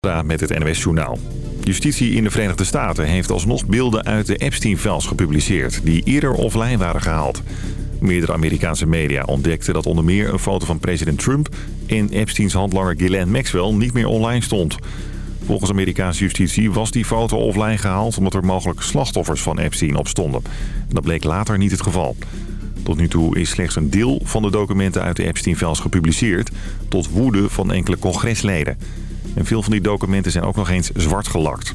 met het NWS Journaal. Justitie in de Verenigde Staten heeft alsnog beelden uit de Epstein-files gepubliceerd... die eerder offline waren gehaald. Meerdere Amerikaanse media ontdekten dat onder meer een foto van president Trump... en Epsteins handlanger Ghislaine Maxwell niet meer online stond. Volgens Amerikaanse justitie was die foto offline gehaald... omdat er mogelijk slachtoffers van Epstein op stonden. Dat bleek later niet het geval. Tot nu toe is slechts een deel van de documenten uit de Epstein-files gepubliceerd... tot woede van enkele congresleden... En veel van die documenten zijn ook nog eens zwart gelakt.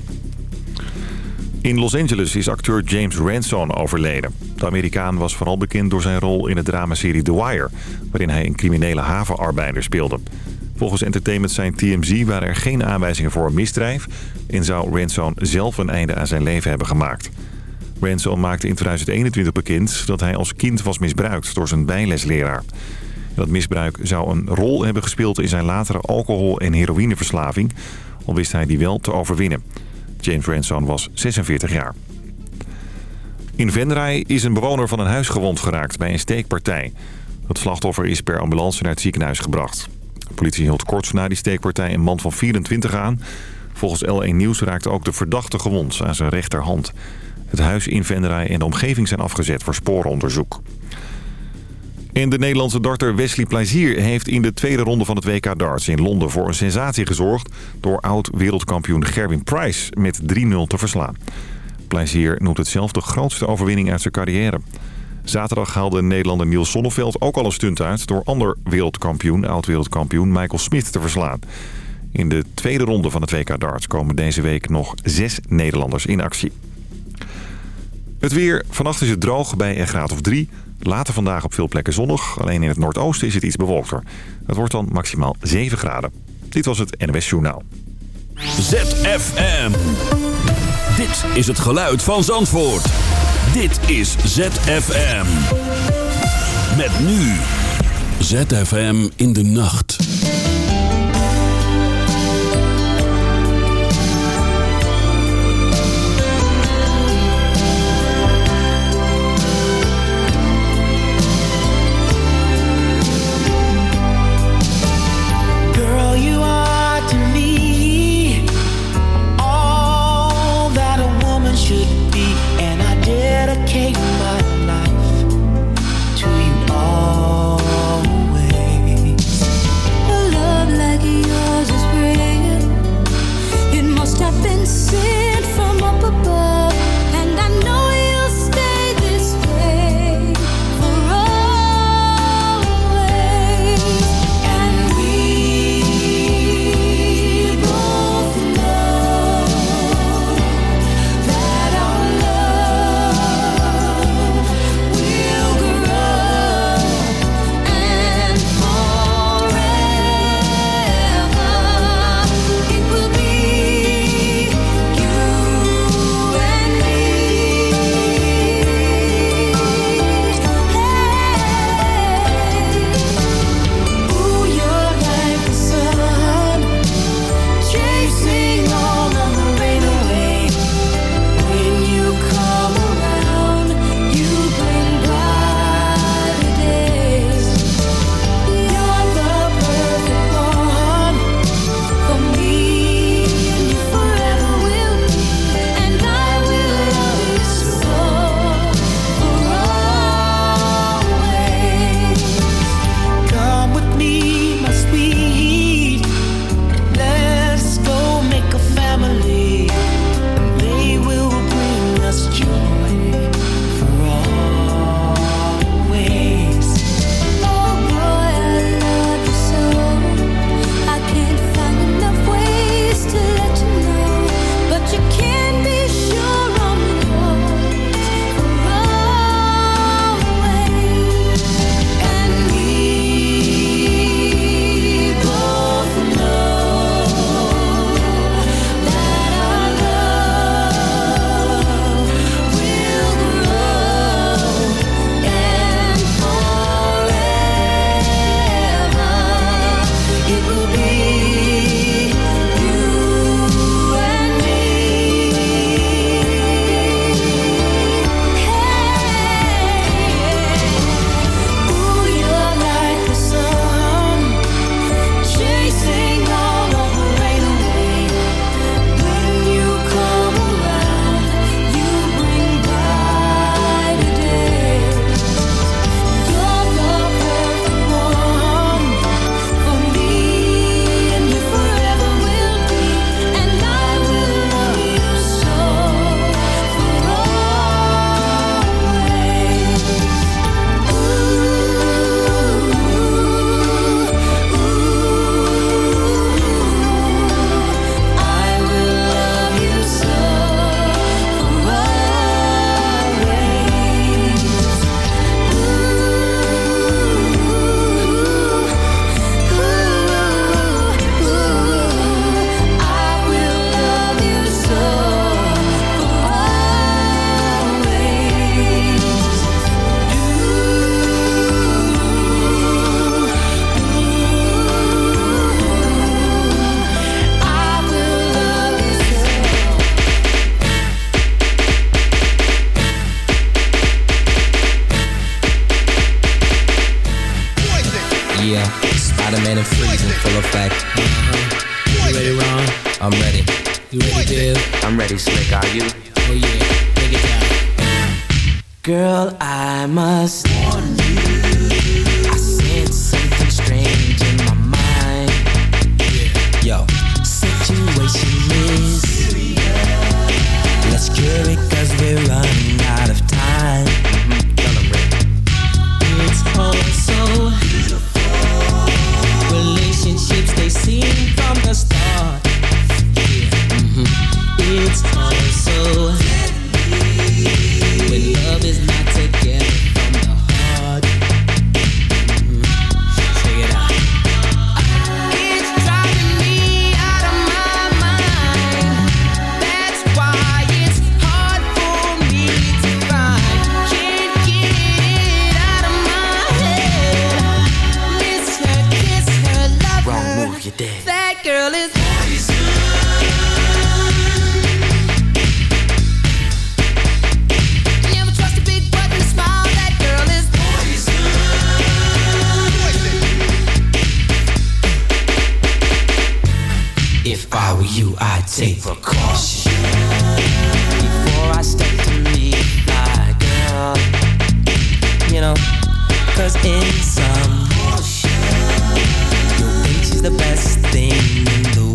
In Los Angeles is acteur James Ransone overleden. De Amerikaan was vooral bekend door zijn rol in de dramaserie The Wire... waarin hij een criminele havenarbeider speelde. Volgens Entertainment zijn TMZ waren er geen aanwijzingen voor een misdrijf... en zou Ransone zelf een einde aan zijn leven hebben gemaakt. Ransone maakte in 2021 bekend dat hij als kind was misbruikt door zijn bijlesleraar. Dat misbruik zou een rol hebben gespeeld in zijn latere alcohol- en heroïneverslaving. Al wist hij die wel te overwinnen. James Ransone was 46 jaar. In Venray is een bewoner van een huis gewond geraakt bij een steekpartij. Het slachtoffer is per ambulance naar het ziekenhuis gebracht. De politie hield kort na die steekpartij een man van 24 aan. Volgens L1 Nieuws raakte ook de verdachte gewond aan zijn rechterhand. Het huis in Venray en de omgeving zijn afgezet voor sporenonderzoek. En de Nederlandse darter Wesley Plezier heeft in de tweede ronde van het WK darts in Londen voor een sensatie gezorgd... door oud-wereldkampioen Gerwin Price met 3-0 te verslaan. Plezier noemt het zelf de grootste overwinning uit zijn carrière. Zaterdag haalde Nederlander Niels Sonneveld ook al een stunt uit... door ander wereldkampioen, oud-wereldkampioen Michael Smith te verslaan. In de tweede ronde van het WK darts komen deze week nog zes Nederlanders in actie. Het weer. Vannacht is het droog bij een graad of 3... Later vandaag op veel plekken zonnig. Alleen in het noordoosten is het iets bewolkter. Het wordt dan maximaal 7 graden. Dit was het NWS Journaal. ZFM. Dit is het geluid van Zandvoort. Dit is ZFM. Met nu. ZFM in de nacht. I take precaution before I step to meet my girl. You know, cause in some motion, you think she's the best thing in the world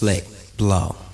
flick, blow.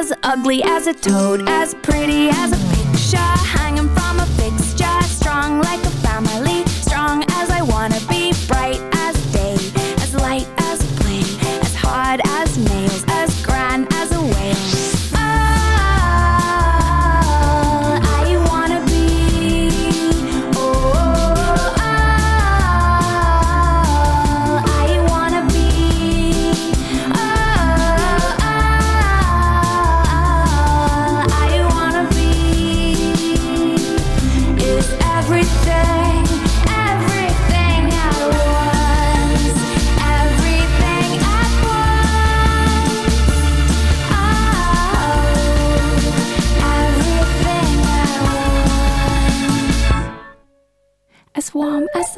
as ugly as a toad, as pretty as a picture hanging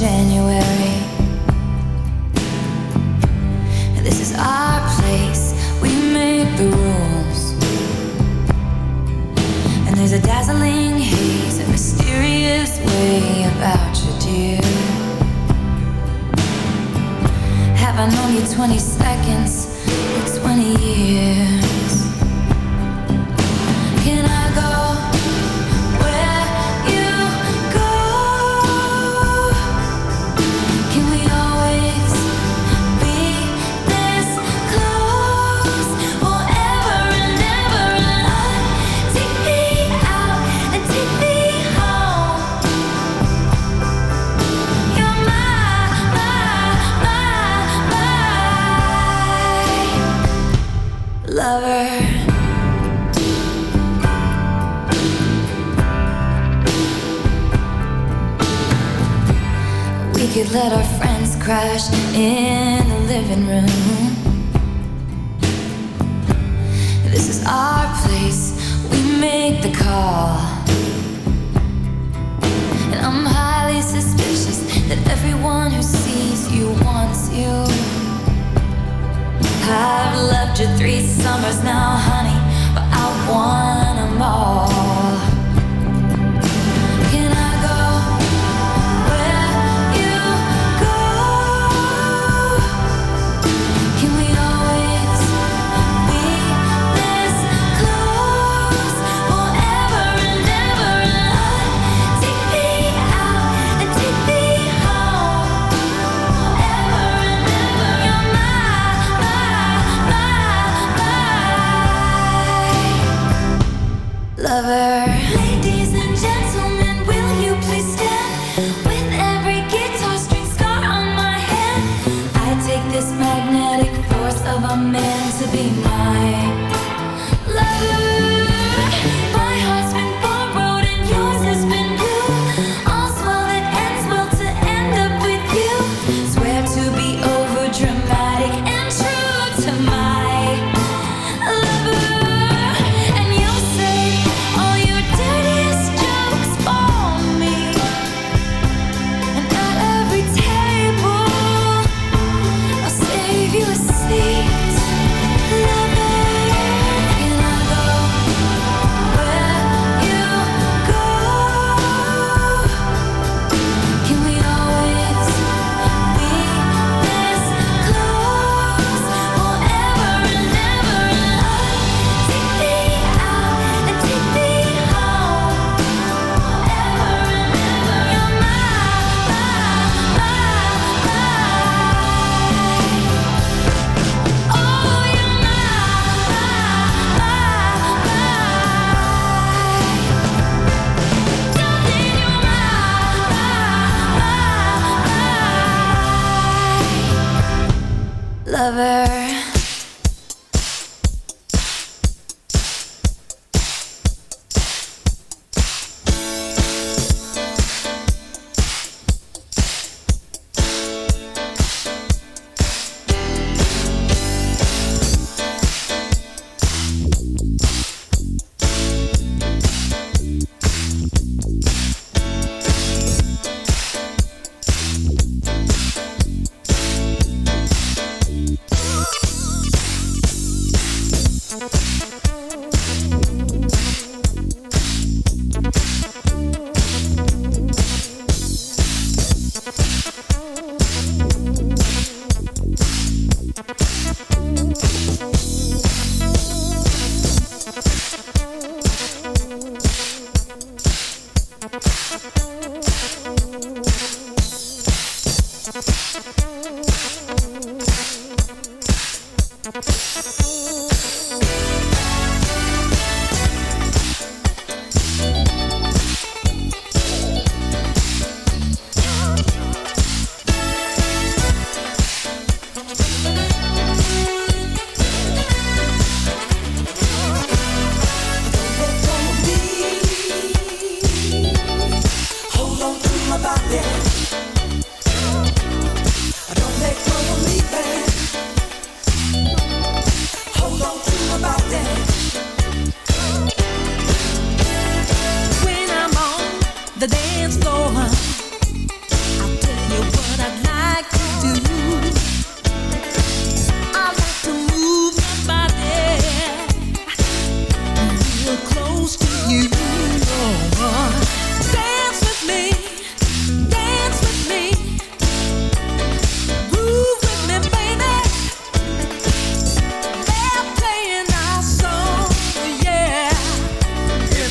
pretend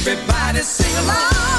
Everybody sing along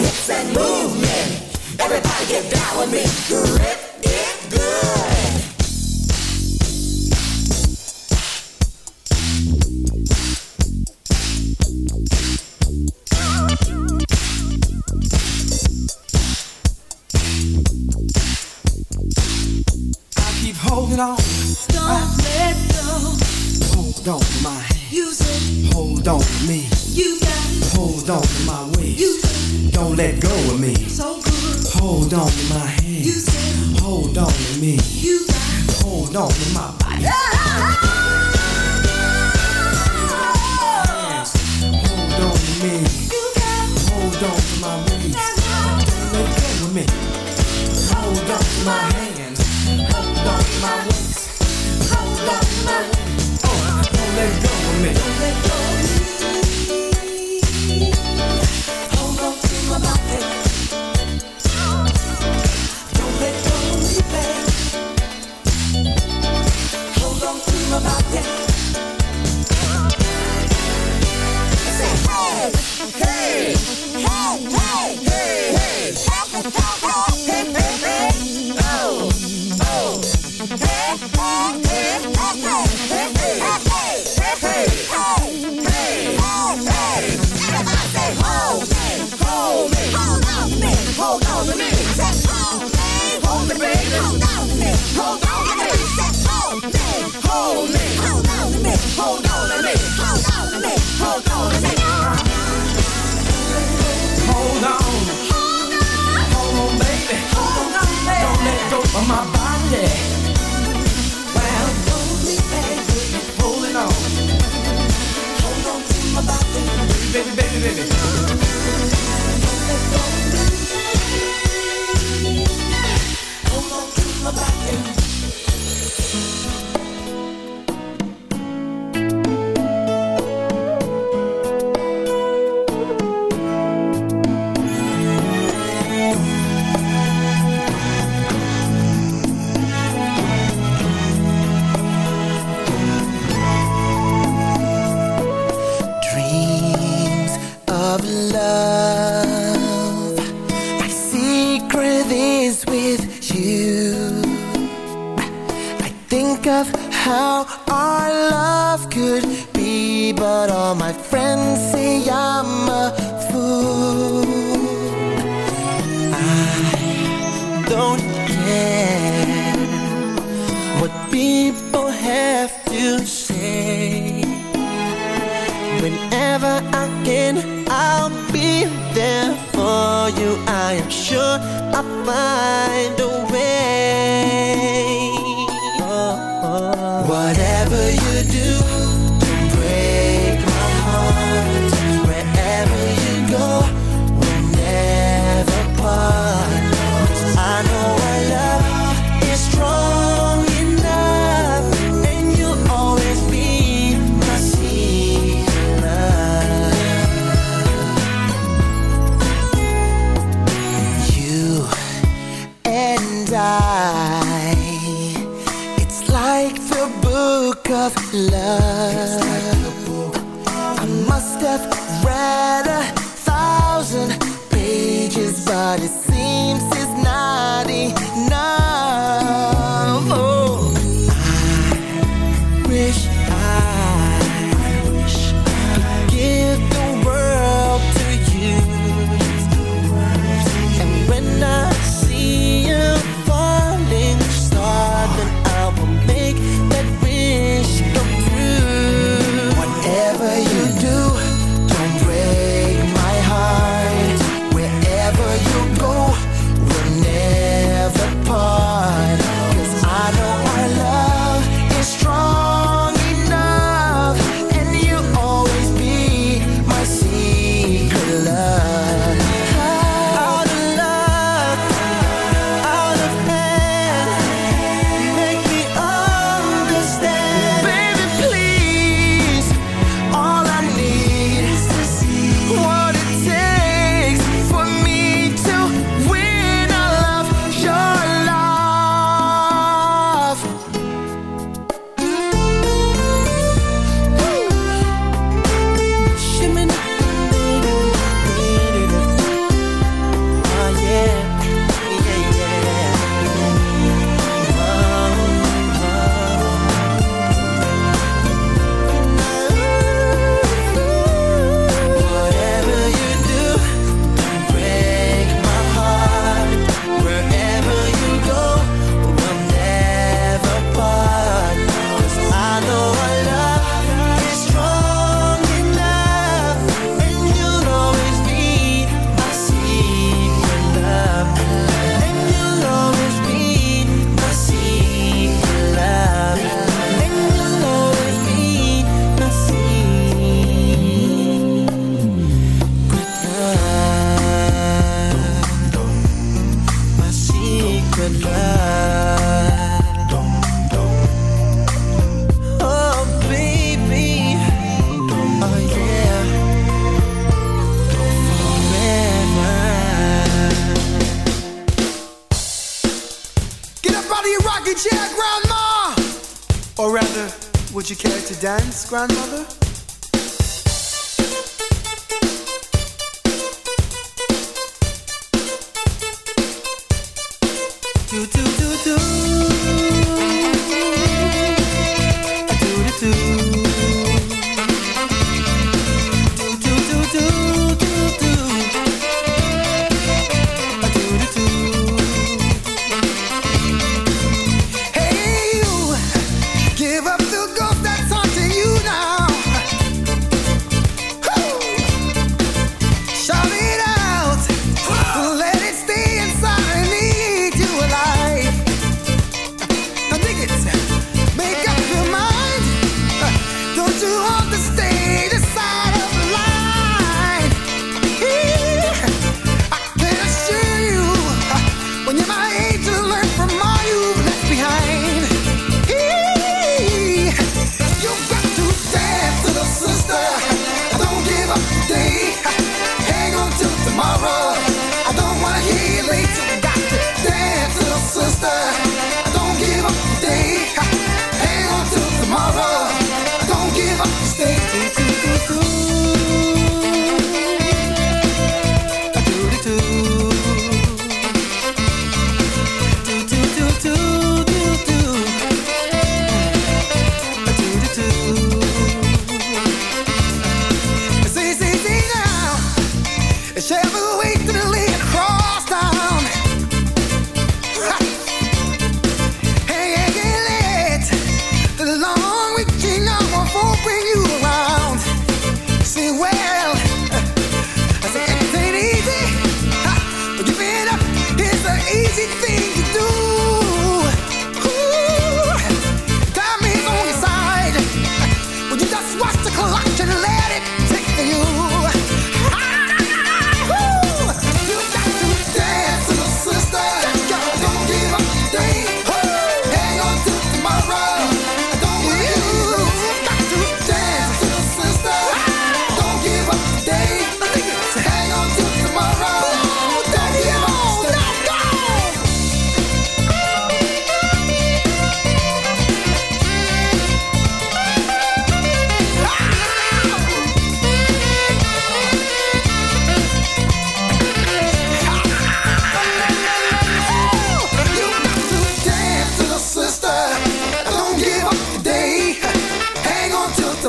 Hips and move me. Everybody get down with me. Grip it good. I keep holding on. Don't let go. Hold on to my hand. You said. Hold on to me. You got it. Hold on to my let go of me. So good. Hold on to my hand. You said. Hold on to me. You got. Hold on to my on to me, hold on to me, hold on to me, hold on to me. Hold on. Baby. Hold on, baby. Don't let go of my body. Well, hold me, baby. Holding on. Hold on to my body. Baby, baby, baby.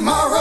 tomorrow.